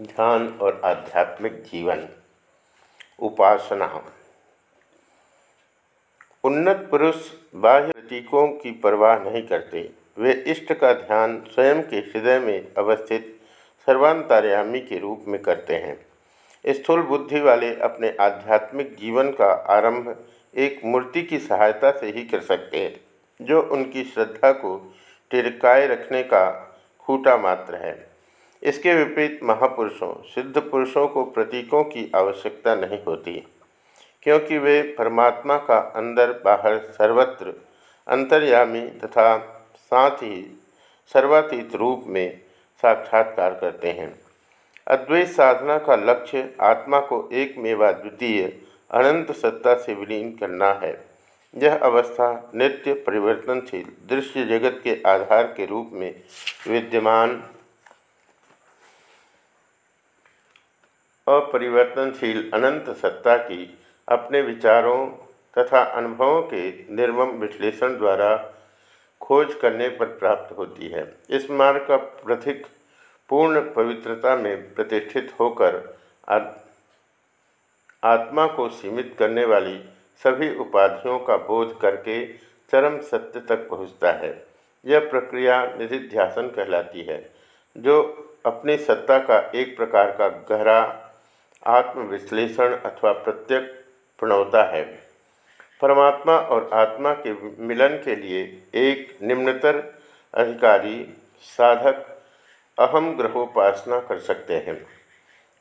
ध्यान और आध्यात्मिक जीवन। उपासना। उन्नत पुरुष बाह्य प्रतीकों की परवाह नहीं करते। वे इष्ट का ध्यान स्वयं के हृदय में अवस्थित सर्वांतर्यामी के रूप में करते हैं। स्थूल बुद्धि वाले अपने आध्यात्मिक जीवन का आरंभ एक मूर्ति की सहायता से ही कर सकते हैं, जो उनकी श्रद्धा को टिरकाए रखने का खूटा मात्र है। इसके विपरीत महापुरुषों, सिद्ध पुरुषों को प्रतीकों की आवश्यकता नहीं होती, क्योंकि वे परमात्मा का अंदर बाहर सर्वत्र अंतर्यामी तथा साथ ही सर्वातीत रूप में साक्षात्कार करते हैं। अद्वैत साधना का लक्ष्य आत्मा को एक मेवा द्वितीय अनंत सत्ता से विलीन करना है। यह अवस्था नित्य परिवर्तनशील दृश्य जगत के आधार के रूप में विद्यमान अपरिवर्तनशील अनंत सत्ता की अपने विचारों तथा अनुभवों के निर्मम विश्लेषण द्वारा खोज करने पर प्राप्त होती है। इस मार्ग का प्रथिक पूर्ण पवित्रता में प्रतिष्ठित होकर आत्मा को सीमित करने वाली सभी उपाधियों का बोध करके चरम सत्य तक पहुँचता है। यह प्रक्रिया निधिध्यासन कहलाती है, जो अपनी सत्ता का एक प्रकार का गहरा आत्मविश्लेषण अथवा प्रत्यक प्रणवता है। परमात्मा और आत्मा के मिलन के लिए एक निम्नतर अधिकारी, साधक, अहम ग्रहोपासना कर सकते हैं।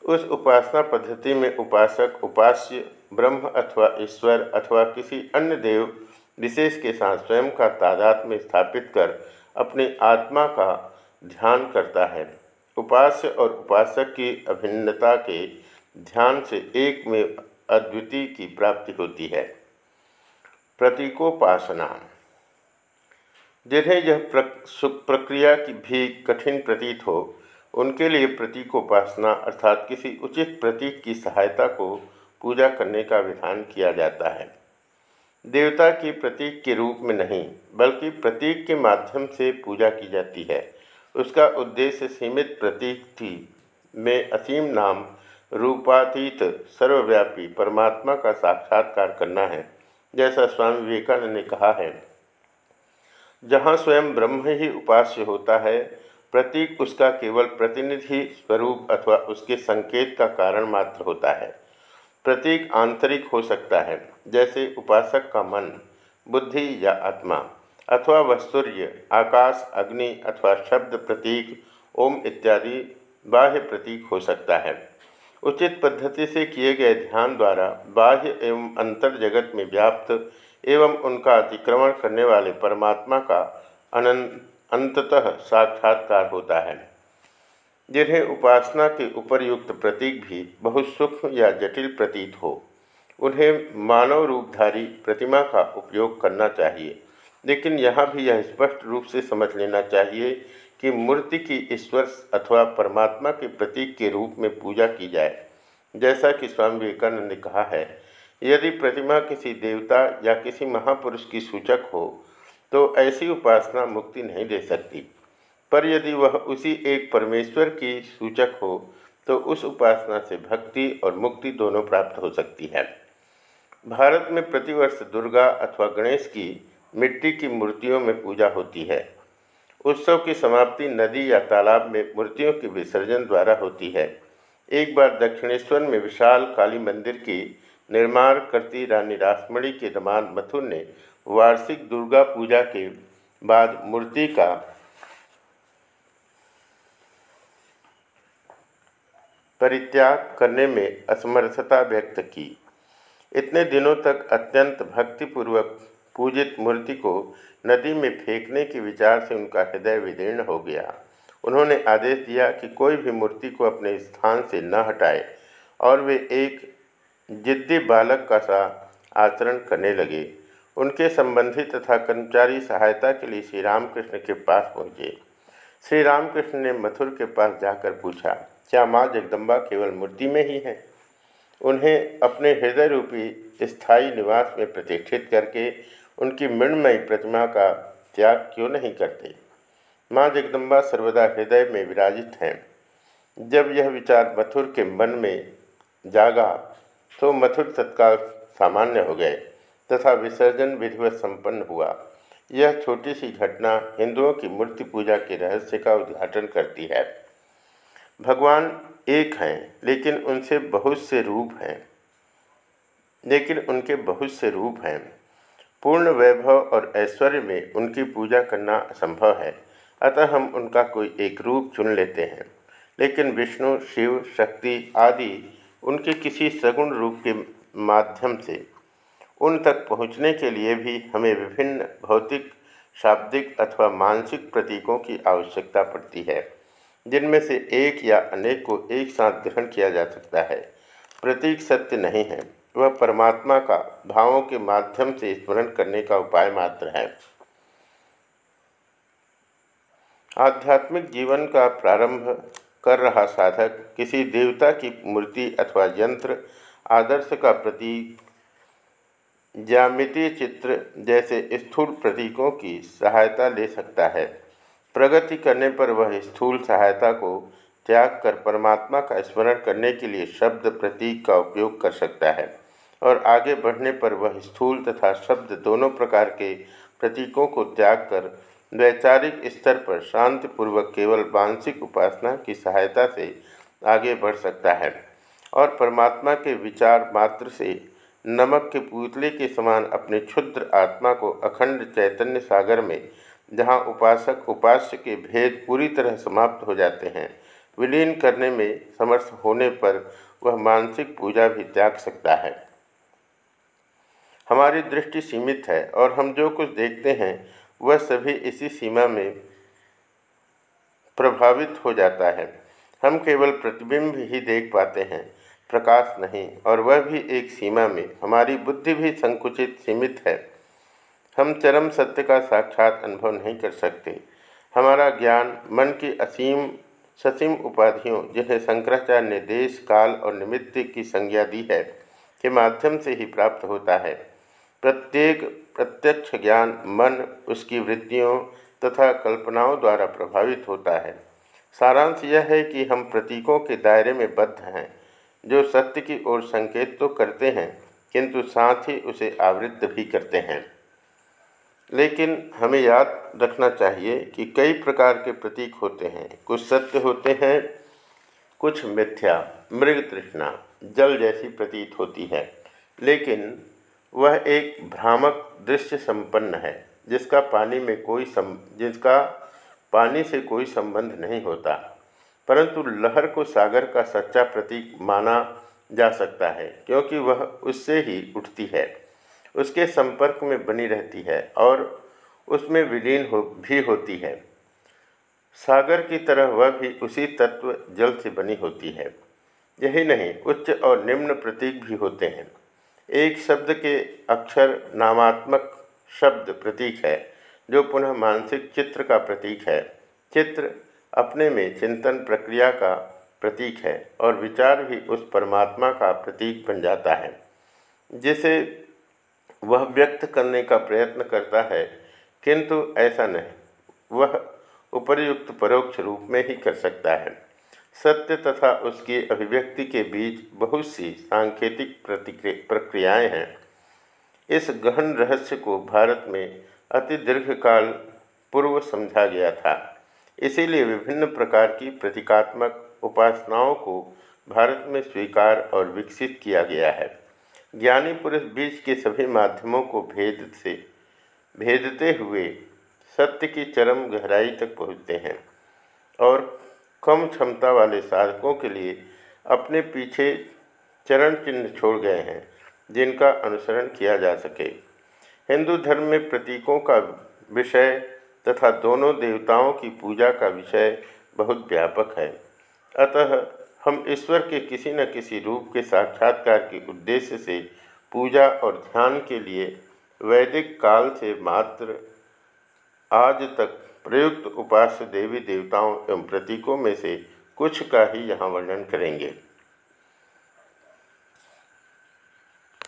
उस उपासना पद्धति में उपासक, उपास्य, ब्रह्म अथवा ईश्वर अथवा किसी अन्य देव, विशेष के साथ स्वयं का तादाद में स्थापित कर अपनी आत्मा का ध्यान करता है। उपास्य और उपासक की अभिन्नता के ध्यान से एक में अद्वितीय की प्राप्ति होती है। प्रतीकोपासना। जिन्हें यह सुख प्रक्रिया की भी कठिन प्रतीत हो, उनके लिए प्रतीकोपासना अर्थात किसी उचित प्रतीक की सहायता को पूजा करने का विधान किया जाता है। देवता की प्रतीक के रूप में नहीं, बल्कि प्रतीक के माध्यम से पूजा की जाती है। उसका उद्देश्य सीमित प्रतीक थी में असीम नाम रूपातीत सर्वव्यापी परमात्मा का साक्षात्कार करना है, जैसा स्वामी विवेकानंद ने कहा है। जहाँ स्वयं ब्रह्म ही उपास्य होता है, प्रतीक उसका केवल प्रतिनिधि स्वरूप अथवा उसके संकेत का कारण मात्र होता है। प्रतीक आंतरिक हो सकता है, जैसे उपासक का मन, बुद्धि या आत्मा, अथवा वह सूर्य आकाश, अग्नि अथवा शब्द प्रतीक, ओम इत्यादि बाह्य प्रतीक हो सकता है। उचित पद्धति से किए गए ध्यान द्वारा बाह्य एवं अंतर जगत में व्याप्त एवं उनका अतिक्रमण करने वाले परमात्मा का अनंत अंततः साक्षात्कार होता है। जिन्हें उपासना के उपरयुक्त प्रतीक भी बहुत सूक्ष्म या जटिल प्रतीत हो, उन्हें मानव रूपधारी प्रतिमा का उपयोग करना चाहिए। लेकिन यहाँ भी यह स्पष्ट रूप से समझ लेना चाहिए कि मूर्ति की ईश्वर अथवा परमात्मा के प्रतीक के रूप में पूजा की जाए। जैसा कि स्वामी विवेकानंद ने कहा है, यदि प्रतिमा किसी देवता या किसी महापुरुष की सूचक हो तो ऐसी उपासना मुक्ति नहीं दे सकती। पर यदि वह उसी एक परमेश्वर की सूचक हो तो उस उपासना से भक्ति और मुक्ति दोनों प्राप्त हो सकती है। भारत में प्रतिवर्ष दुर्गा अथवा गणेश की मिट्टी की मूर्तियों में पूजा होती है। उत्सव की समाप्ति नदी या तालाब में मूर्तियों के विसर्जन द्वारा होती है। एक बार दक्षिणेश्वर में विशाल काली मंदिर की निर्माण करती रानी रासमणी के दमाद मथुर ने वार्षिक दुर्गा पूजा के बाद मूर्ति का परित्याग करने में असमर्थता व्यक्त की। इतने दिनों तक अत्यंत भक्तिपूर्वक पूजित मूर्ति को नदी में फेंकने के विचार से उनका हृदय विदीर्ण हो गया। उन्होंने आदेश दिया कि कोई भी मूर्ति को अपने स्थान से न हटाए और वे एक जिद्दी बालक का सा आचरण करने लगे। उनके संबंधी तथा कर्मचारी सहायता के लिए श्री रामकृष्ण के पास पहुँचे। श्री रामकृष्ण ने मथुर के पास जाकर पूछा, क्या माँ जगदम्बा केवल मूर्ति में ही है? उन्हें अपने हृदय रूपी स्थायी निवास में प्रतिष्ठित करके उनकी मृणमयी प्रतिमा का त्याग क्यों नहीं करते? माँ जगदम्बा सर्वदा हृदय में विराजित हैं। जब यह विचार मथुर के मन में जागा तो मथुर तत्काल सामान्य हो गए तथा विसर्जन विधिवत संपन्न हुआ। यह छोटी सी घटना हिंदुओं की मूर्ति पूजा के रहस्य का उद्घाटन करती है। भगवान एक हैं, लेकिन उनसे बहुत से रूप हैं। लेकिन उनके बहुत से रूप हैं। पूर्ण वैभव और ऐश्वर्य में उनकी पूजा करना असंभव है। अतः हम उनका कोई एक रूप चुन लेते हैं। लेकिन विष्णु, शिव, शक्ति आदि उनके किसी सगुण रूप के माध्यम से उन तक पहुँचने के लिए भी हमें विभिन्न भौतिक, शाब्दिक अथवा मानसिक प्रतीकों की आवश्यकता पड़ती है, जिनमें से एक या अनेक को एक साथ ग्रहण किया जा सकता है। प्रतीक सत्य नहीं है। वह परमात्मा का, भावों के माध्यम से स्मरण करने का उपाय मात्र है। आध्यात्मिक जीवन का प्रारंभ कर रहा साधक किसी देवता की मूर्ति अथवा यंत्र, आदर्श का प्रतीक, ज्यामितीय चित्र जैसे स्थूल प्रतीकों की सहायता ले सकता है। प्रगति करने पर वह स्थूल सहायता को त्याग कर परमात्मा का स्मरण करने के लिए शब्द प्रतीक का उपयोग कर सकता है। और आगे बढ़ने पर वह स्थूल तथा शब्द दोनों प्रकार के प्रतीकों को त्याग कर वैचारिक स्तर पर शांतिपूर्वक केवल मानसिक उपासना की सहायता से आगे बढ़ सकता है और परमात्मा के विचार मात्र से नमक के पुतले के समान अपने क्षुद्र आत्मा को अखंड चैतन्य सागर में, जहाँ उपासक उपास्य के भेद पूरी तरह समाप्त हो जाते हैं, विलीन करने में समर्थ होने पर वह मानसिक पूजा भी त्याग सकता है। हमारी दृष्टि सीमित है और हम जो कुछ देखते हैं, वह सभी इसी सीमा में प्रभावित हो जाता है। हम केवल प्रतिबिंब ही देख पाते हैं, प्रकाश नहीं, और वह भी एक सीमा में। हमारी बुद्धि भी संकुचित, सीमित है। हम चरम सत्य का साक्षात अनुभव नहीं कर सकते। हमारा ज्ञान मन की असीम, ससीम उपाधियों, जिन्हें शंकराचार्य ने देश, काल और निमित्त की संज्ञा दी है, के माध्यम से ही प्राप्त होता है। प्रत्येक प्रत्यक्ष ज्ञान मन उसकी वृत्तियों तथा कल्पनाओं द्वारा प्रभावित होता है। सारांश यह है कि हम प्रतीकों के दायरे में बद्ध हैं, जो सत्य की ओर संकेत तो करते हैं, किंतु साथ ही उसे आवृत्त भी करते हैं। लेकिन हमें याद रखना चाहिए कि कई प्रकार के प्रतीक होते हैं। कुछ सत्य होते हैं, कुछ मिथ्या, मृग तृष्णा, जल जैसी प्रतीत होती है। लेकिन वह एक भ्रामक दृश्य संपन्न है, जिसका पानी में कोई सम जिसका पानी से कोई संबंध नहीं होता, परंतु लहर को सागर का सच्चा प्रतीक माना जा सकता है, क्योंकि वह उससे ही उठती है, उसके संपर्क में बनी रहती है और उसमें विलीन हो, भी होती है। सागर की तरह वह भी उसी तत्व जल से बनी होती है। यही नहीं, उच्च और निम्न प्रतीक भी होते हैं। एक शब्द के अक्षर नामात्मक शब्द प्रतीक है, जो पुनः मानसिक चित्र का प्रतीक है। चित्र अपने में चिंतन प्रक्रिया का प्रतीक है और विचार भी उस परमात्मा का प्रतीक बन जाता है, जिसे वह व्यक्त करने का प्रयत्न करता है। किंतु ऐसा नहीं, वह उपरयुक्त परोक्ष रूप में ही कर सकता है। सत्य तथा उसकी अभिव्यक्ति के बीच बहुत सी सांकेतिक प्रक्रियाएँ हैं। इस गहन रहस्य को भारत में अति दीर्घकाल पूर्व समझा गया था। इसीलिए विभिन्न प्रकार की प्रतीकात्मक उपासनाओं को भारत में स्वीकार और विकसित किया गया है। ज्ञानी पुरुष बीच के सभी माध्यमों को भेद से, भेदते हुए सत्य की चरम गहराई तक पहुँचते हैं और कम क्षमता वाले साधकों के लिए अपने पीछे चरण चिन्ह छोड़ गए हैं, जिनका अनुसरण किया जा सके। हिंदू धर्म में प्रतीकों का विषय तथा दोनों देवताओं की पूजा का विषय बहुत व्यापक है। अतः हम ईश्वर के किसी न किसी रूप के साक्षात्कार के उद्देश्य से पूजा और ध्यान के लिए वैदिक काल से मात्र आज तक प्रयुक्त उपास्य देवी देवताओं एवं प्रतीकों में से कुछ का ही यहाँ वर्णन करेंगे।